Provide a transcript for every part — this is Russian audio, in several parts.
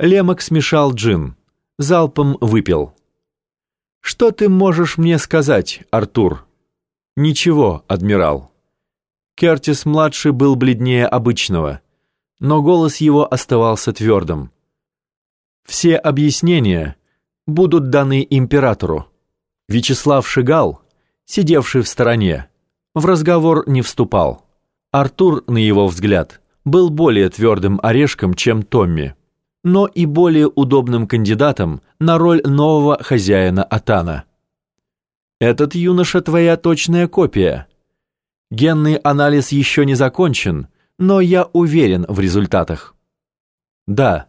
Лемок смешал джин, залпом выпил. «Что ты можешь мне сказать, Артур?» «Ничего, адмирал». Кертис-младший был бледнее обычного, но голос его оставался твердым. «Все объяснения будут даны императору». Вячеслав Шигал, сидевший в стороне, в разговор не вступал. Артур, на его взгляд, был более твердым орешком, чем Томми, но и более удобным кандидатом на роль нового хозяина Атана. «Этот юноша твоя точная копия. Генный анализ еще не закончен, но я уверен в результатах». «Да,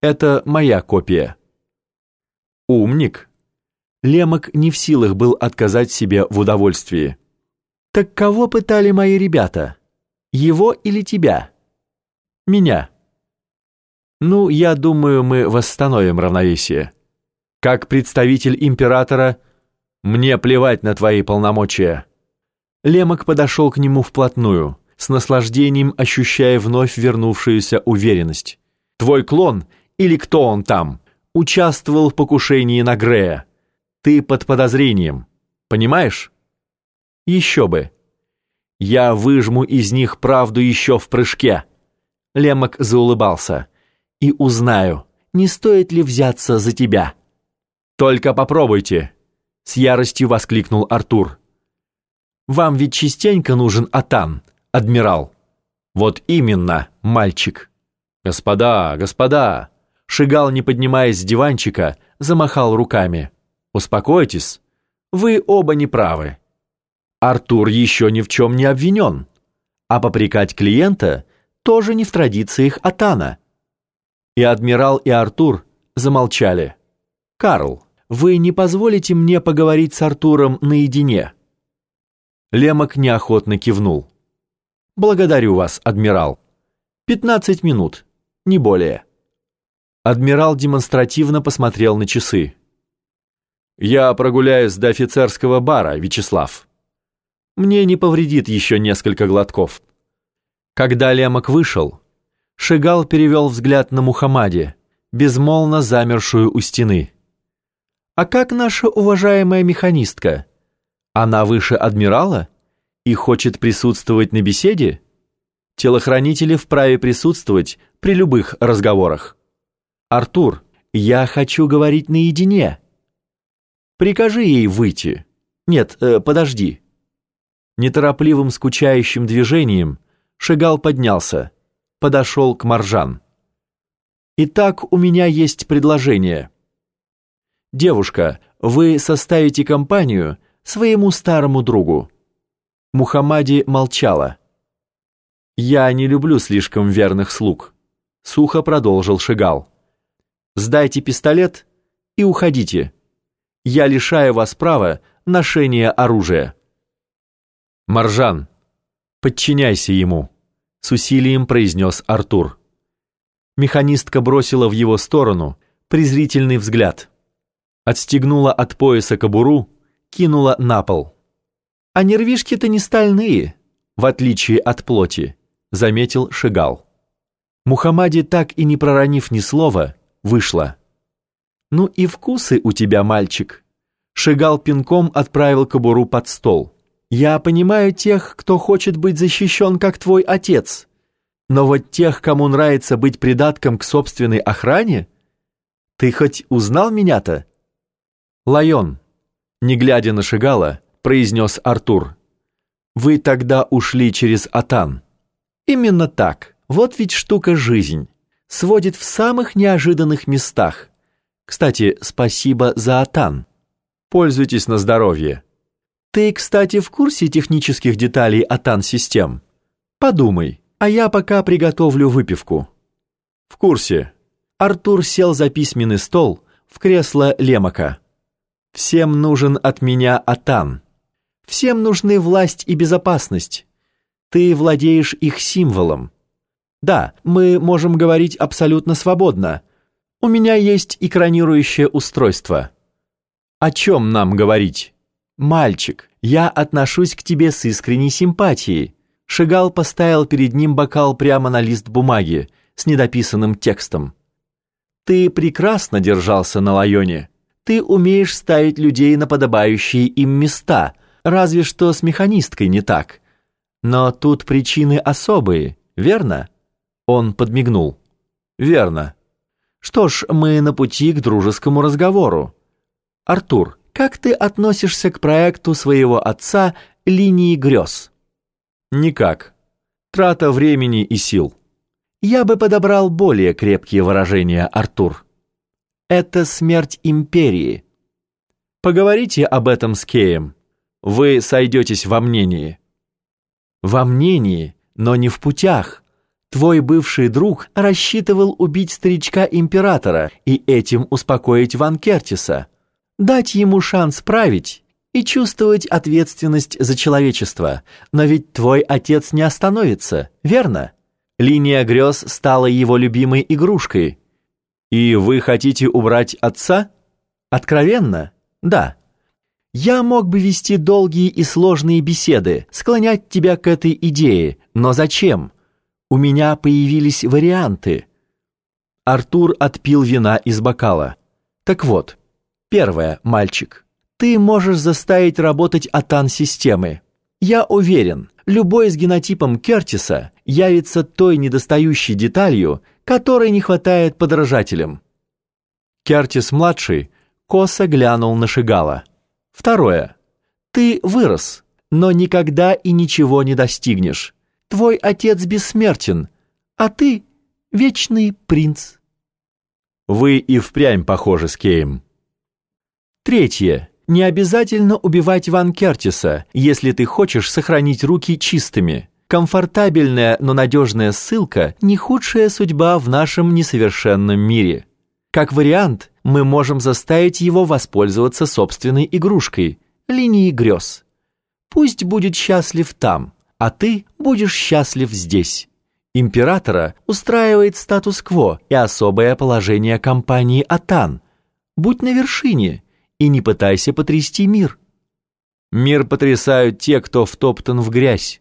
это моя копия». «Умник». Лемок не в силах был отказать себе в удовольствии. «Так кого пытали мои ребята? Его или тебя?» «Меня». «Ну, я думаю, мы восстановим равновесие. Как представитель императора, мне плевать на твои полномочия». Лемок подошел к нему вплотную, с наслаждением ощущая вновь вернувшуюся уверенность. «Твой клон, или кто он там, участвовал в покушении на Грея. Ты под подозрением, понимаешь?» Еще бы. Я выжму из них правду еще в прыжке. Лемок заулыбался. И узнаю, не стоит ли взяться за тебя. Только попробуйте. С яростью воскликнул Артур. Вам ведь частенько нужен Атан, адмирал. Вот именно, мальчик. Господа, господа. Шигал, не поднимаясь с диванчика, замахал руками. Успокойтесь. Вы оба неправы. Артур еще ни в чем не обвинен, а попрекать клиента тоже не в традициях Атана. И адмирал, и Артур замолчали. «Карл, вы не позволите мне поговорить с Артуром наедине?» Лемок неохотно кивнул. «Благодарю вас, адмирал. Пятнадцать минут, не более». Адмирал демонстративно посмотрел на часы. «Я прогуляюсь до офицерского бара, Вячеслав». Мне не повредит еще несколько глотков. Когда Лемок вышел, Шигал перевел взгляд на Мухаммаде, безмолвно замершую у стены. «А как наша уважаемая механистка? Она выше адмирала и хочет присутствовать на беседе? Телохранители вправе присутствовать при любых разговорах. Артур, я хочу говорить наедине. Прикажи ей выйти. Нет, э, подожди». Неторопливым скучающим движением Шигал поднялся, подошел к Маржан. «Итак, у меня есть предложение. Девушка, вы составите компанию своему старому другу». Мухаммади молчала. «Я не люблю слишком верных слуг», — сухо продолжил Шигал. «Сдайте пистолет и уходите. Я лишаю вас права ношения оружия». «Маржан, подчиняйся ему», — с усилием произнес Артур. Механистка бросила в его сторону презрительный взгляд. Отстегнула от пояса кобуру, кинула на пол. «А нервишки-то не стальные, в отличие от плоти», — заметил Шигал. Мухаммади, так и не проронив ни слова, вышла. «Ну и вкусы у тебя, мальчик». Шигал пинком отправил кобуру под стол. Я понимаю тех, кто хочет быть защищен, как твой отец. Но вот тех, кому нравится быть придатком к собственной охране? Ты хоть узнал меня-то? Лайон, не глядя на Шигала, произнес Артур. Вы тогда ушли через Атан. Именно так. Вот ведь штука жизнь. Сводит в самых неожиданных местах. Кстати, спасибо за Атан. Пользуйтесь на здоровье. Ты, кстати, в курсе технических деталей Атан-систем? Подумай, а я пока приготовлю выпивку. В курсе. Артур сел за письменный стол в кресло Лемака. Всем нужен от меня Атан. Всем нужны власть и безопасность. Ты владеешь их символом. Да, мы можем говорить абсолютно свободно. У меня есть экранирующее устройство. О чем нам говорить? «Мальчик, я отношусь к тебе с искренней симпатией». Шигал поставил перед ним бокал прямо на лист бумаги с недописанным текстом. Ты прекрасно держался на Лайоне. Ты умеешь ставить людей на подобающие им места, разве что с механисткой не так. Но тут причины особые, верно? Он подмигнул. Верно. Что ж, мы на пути к дружескому разговору. Артур, как ты относишься к проекту своего отца «Линии грез»? Никак. Трата времени и сил. Я бы подобрал более крепкие выражения, Артур. Это смерть империи. Поговорите об этом с Кеем. Вы сойдетесь во мнении. Во мнении, но не в путях. Твой бывший друг рассчитывал убить старичка-императора и этим успокоить Ван Кертиса. Дать ему шанс править и чувствовать ответственность за человечество. Но ведь твой отец не остановится, верно? Линия грез стала его любимой игрушкой. И вы хотите убрать отца? Откровенно? Да. Я мог бы вести долгие и сложные беседы, склонять тебя к этой идее, но зачем? У меня появились варианты. Артур отпил вина из бокала. Так вот, первое, мальчик. Ты можешь заставить работать атан-системы. Я уверен, любой с генотипом Кертиса явится той недостающей деталью, которой не хватает подражателям. Кертис-младший косо глянул на Шигала. Второе. Ты вырос, но никогда и ничего не достигнешь. Твой отец бессмертен, а ты — вечный принц. Вы и впрямь похожи с Кейм. Третье. Не обязательно убивать Ван Кертиса, если ты хочешь сохранить руки чистыми. Комфортабельная, но надежная ссылка – не худшая судьба в нашем несовершенном мире. Как вариант, мы можем заставить его воспользоваться собственной игрушкой – линией грез. Пусть будет счастлив там, а ты будешь счастлив здесь. Императора устраивает статус-кво и особое положение компании Атан. Будь на вершине – и не пытайся потрясти мир. Мир потрясают те, кто втоптан в грязь.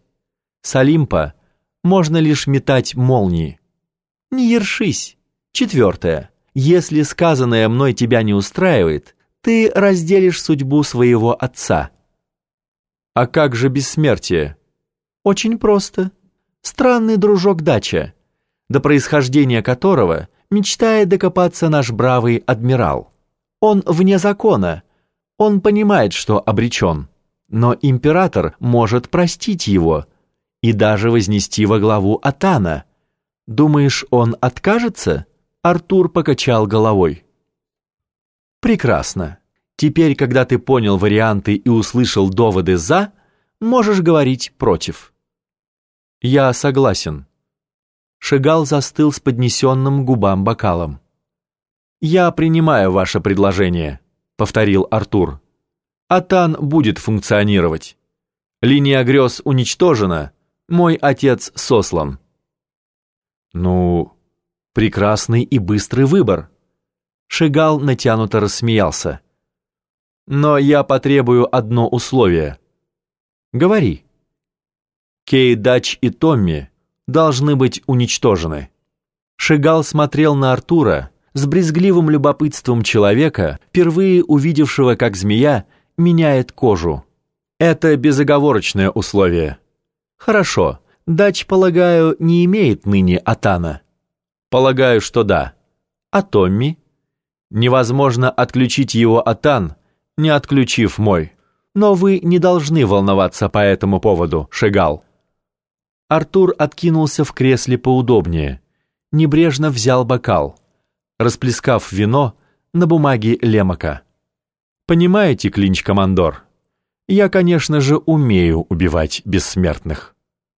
С Олимпа можно лишь метать молнии. Не ершись. Четвертое. Если сказанное мной тебя не устраивает, ты разделишь судьбу своего отца. А как же бессмертие? Очень просто. Странный дружок Дача, до происхождения которого мечтает докопаться наш бравый адмирал. Он вне закона. Он понимает, что обречен. Но император может простить его и даже вознести во главу Атана. Думаешь, он откажется? Артур покачал головой. Прекрасно. Теперь, когда ты понял варианты и услышал доводы «за», можешь говорить «против». Я согласен. Шагал застыл с поднесенным губам бокалом. «Я принимаю ваше предложение», — повторил Артур. «Атан будет функционировать. Линия грез уничтожена, мой отец сослан». «Ну, прекрасный и быстрый выбор». Шигал натянуто рассмеялся. «Но я потребую одно условие». «Говори». Кей, Дач и Томми должны быть уничтожены. Шигал смотрел на Артура, с брезгливым любопытством человека, впервые увидевшего, как змея меняет кожу. Это безоговорочное условие. Хорошо, Дач, полагаю, не имеет ныне Атана. Полагаю, что да. А Томми? Невозможно отключить его Атан, не отключив мой. Но вы не должны волноваться по этому поводу, Шегал. Артур откинулся в кресле поудобнее. Небрежно взял бокал расплескав вино на бумаге Лемака. «Понимаете, клинч-командор, я, конечно же, умею убивать бессмертных».